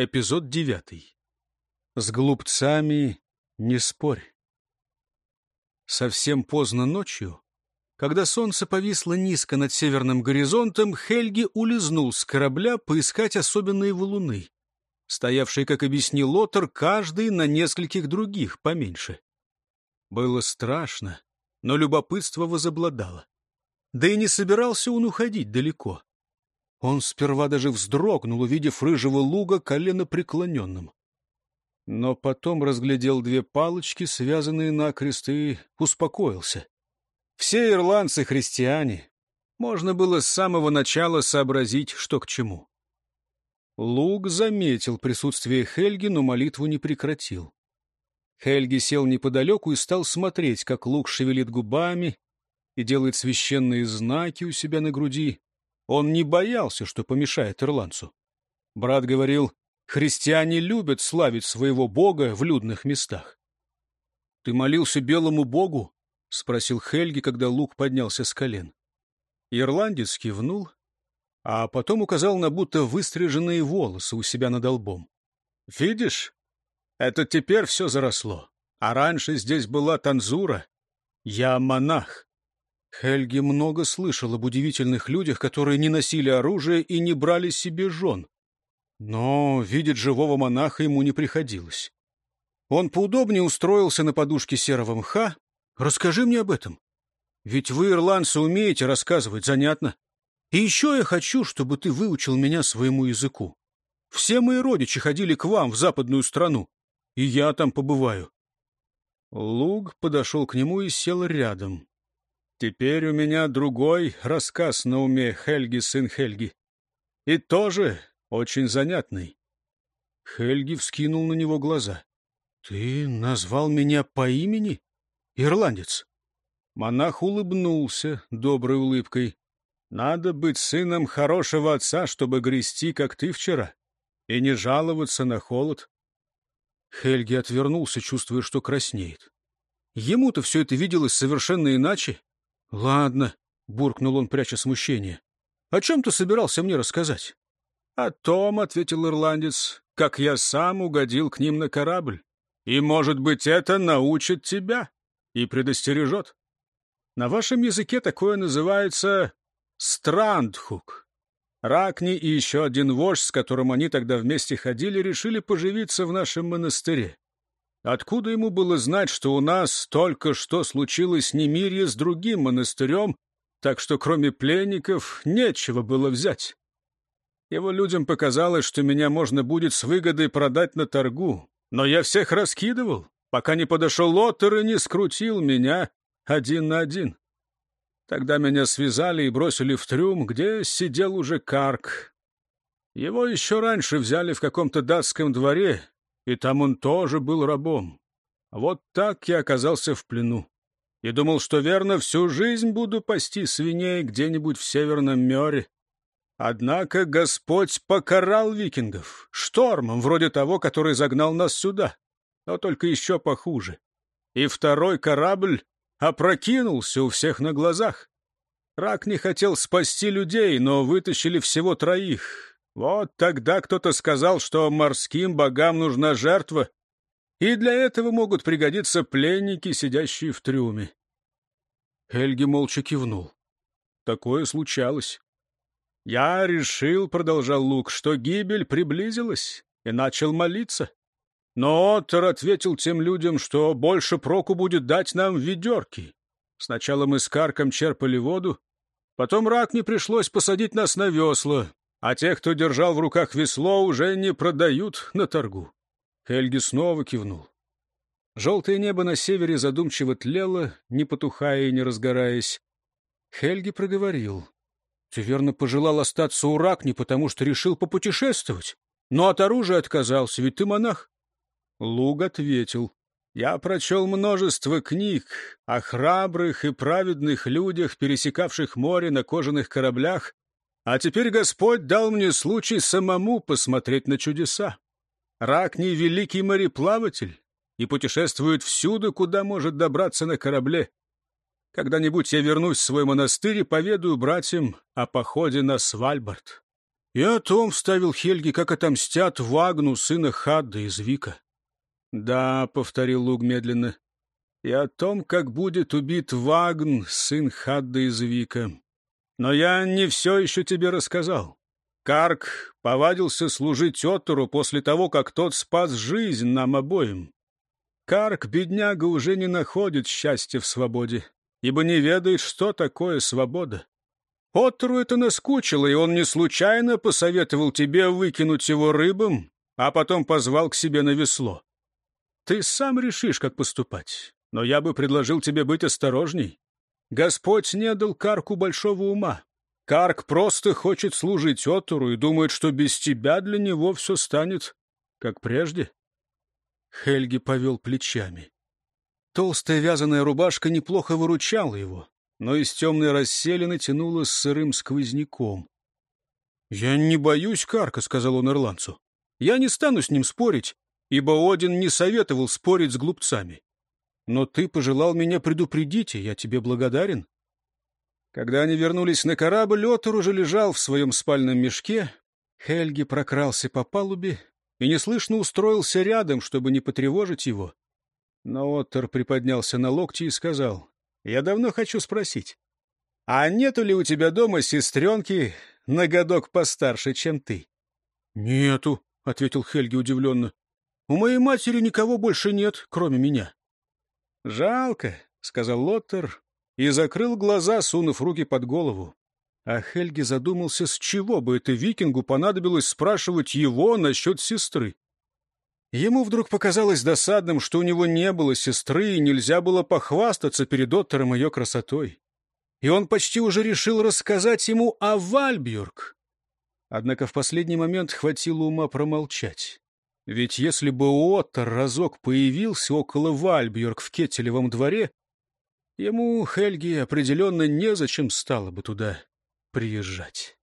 Эпизод девятый. С глупцами не спорь. Совсем поздно ночью, когда солнце повисло низко над северным горизонтом, Хельги улизнул с корабля поискать особенные валуны, стоявшие, как объяснил Лотер, каждый на нескольких других, поменьше. Было страшно, но любопытство возобладало. Да и не собирался он уходить далеко. Он сперва даже вздрогнул, увидев рыжего луга колено преклоненным. Но потом разглядел две палочки, связанные накрест, и успокоился. Все ирландцы христиане. Можно было с самого начала сообразить, что к чему. Луг заметил присутствие Хельги, но молитву не прекратил. Хельги сел неподалеку и стал смотреть, как Луг шевелит губами и делает священные знаки у себя на груди. Он не боялся, что помешает ирландцу. Брат говорил, христиане любят славить своего бога в людных местах. — Ты молился белому богу? — спросил Хельги, когда Лук поднялся с колен. Ирландец кивнул, а потом указал на будто выстриженные волосы у себя над лбом. — Видишь, это теперь все заросло, а раньше здесь была танзура. Я монах. Хельги много слышал об удивительных людях, которые не носили оружие и не брали себе жен. Но видеть живого монаха ему не приходилось. Он поудобнее устроился на подушке серого мха. «Расскажи мне об этом. Ведь вы, ирландцы, умеете рассказывать, занятно. И еще я хочу, чтобы ты выучил меня своему языку. Все мои родичи ходили к вам в западную страну, и я там побываю». Луг подошел к нему и сел рядом. Теперь у меня другой рассказ на уме Хельги, сын Хельги. И тоже очень занятный. Хельги вскинул на него глаза. — Ты назвал меня по имени? Ирландец. Монах улыбнулся доброй улыбкой. — Надо быть сыном хорошего отца, чтобы грести, как ты вчера, и не жаловаться на холод. Хельги отвернулся, чувствуя, что краснеет. Ему-то все это виделось совершенно иначе. — Ладно, — буркнул он, пряча смущение. — О чем ты собирался мне рассказать? — О том, — ответил ирландец, — как я сам угодил к ним на корабль. И, может быть, это научит тебя и предостережет. На вашем языке такое называется «страндхук». Ракни и еще один вождь, с которым они тогда вместе ходили, решили поживиться в нашем монастыре. Откуда ему было знать, что у нас только что случилось немирье с другим монастырем, так что кроме пленников нечего было взять? Его людям показалось, что меня можно будет с выгодой продать на торгу, но я всех раскидывал, пока не подошел Лотер и не скрутил меня один на один. Тогда меня связали и бросили в трюм, где сидел уже Карк. Его еще раньше взяли в каком-то датском дворе, и там он тоже был рабом. Вот так я оказался в плену. И думал, что верно всю жизнь буду пасти свиней где-нибудь в Северном море. Однако Господь покарал викингов штормом, вроде того, который загнал нас сюда, но только еще похуже. И второй корабль опрокинулся у всех на глазах. Рак не хотел спасти людей, но вытащили всего троих, вот тогда кто-то сказал, что морским богам нужна жертва, и для этого могут пригодиться пленники, сидящие в трюме. Хельги молча кивнул. Такое случалось. «Я решил, — продолжал Лук, — что гибель приблизилась, и начал молиться. Но Оттер ответил тем людям, что больше проку будет дать нам ведерки. Сначала мы с Карком черпали воду, потом рак не пришлось посадить нас на весла, а тех, кто держал в руках весло, уже не продают на торгу. Хельги снова кивнул. Желтое небо на севере задумчиво тлело, не потухая и не разгораясь. Хельги проговорил. — Ты верно пожелал остаться у Ракни, потому что решил попутешествовать? Но от оружия отказался, ведь ты монах. Луг ответил. — Я прочел множество книг о храбрых и праведных людях, пересекавших море на кожаных кораблях а теперь Господь дал мне случай самому посмотреть на чудеса. Рак не великий мореплаватель и путешествует всюду, куда может добраться на корабле. Когда-нибудь я вернусь в свой монастырь и поведаю братьям о походе на Свальбард. И о том вставил Хельги, как отомстят Вагну, сына Хадда из Вика. «Да», — повторил Луг медленно, — «и о том, как будет убит Вагн, сын Хадда из Вика. Но я не все еще тебе рассказал. Карк повадился служить Оттору после того, как тот спас жизнь нам обоим. Карк, бедняга, уже не находит счастья в свободе, ибо не ведает, что такое свобода. Оттору это наскучило, и он не случайно посоветовал тебе выкинуть его рыбам, а потом позвал к себе на весло. Ты сам решишь, как поступать, но я бы предложил тебе быть осторожней. Господь не дал Карку большого ума. Карк просто хочет служить Отуру и думает, что без тебя для него все станет, как прежде. Хельги повел плечами. Толстая вязаная рубашка неплохо выручала его, но из темной расселины тянуло с сырым сквозняком. — Я не боюсь Карка, — сказал он ирландцу. — Я не стану с ним спорить, ибо Один не советовал спорить с глупцами. Но ты пожелал меня предупредить, и я тебе благодарен. Когда они вернулись на корабль, Отор уже лежал в своем спальном мешке. Хельги прокрался по палубе и неслышно устроился рядом, чтобы не потревожить его. Но Оттер приподнялся на локти и сказал, «Я давно хочу спросить, а нету ли у тебя дома сестренки на годок постарше, чем ты?» «Нету», — ответил Хельги удивленно. «У моей матери никого больше нет, кроме меня». «Жалко», — сказал Лоттер и закрыл глаза, сунув руки под голову. А Хельги задумался, с чего бы это викингу понадобилось спрашивать его насчет сестры. Ему вдруг показалось досадным, что у него не было сестры, и нельзя было похвастаться перед Оттером ее красотой. И он почти уже решил рассказать ему о Вальбюрг. Однако в последний момент хватило ума промолчать. Ведь если бы Оттер разок появился около Вальбюрг в Кетелевом дворе, Ему, Хельги, определенно незачем стало бы туда приезжать.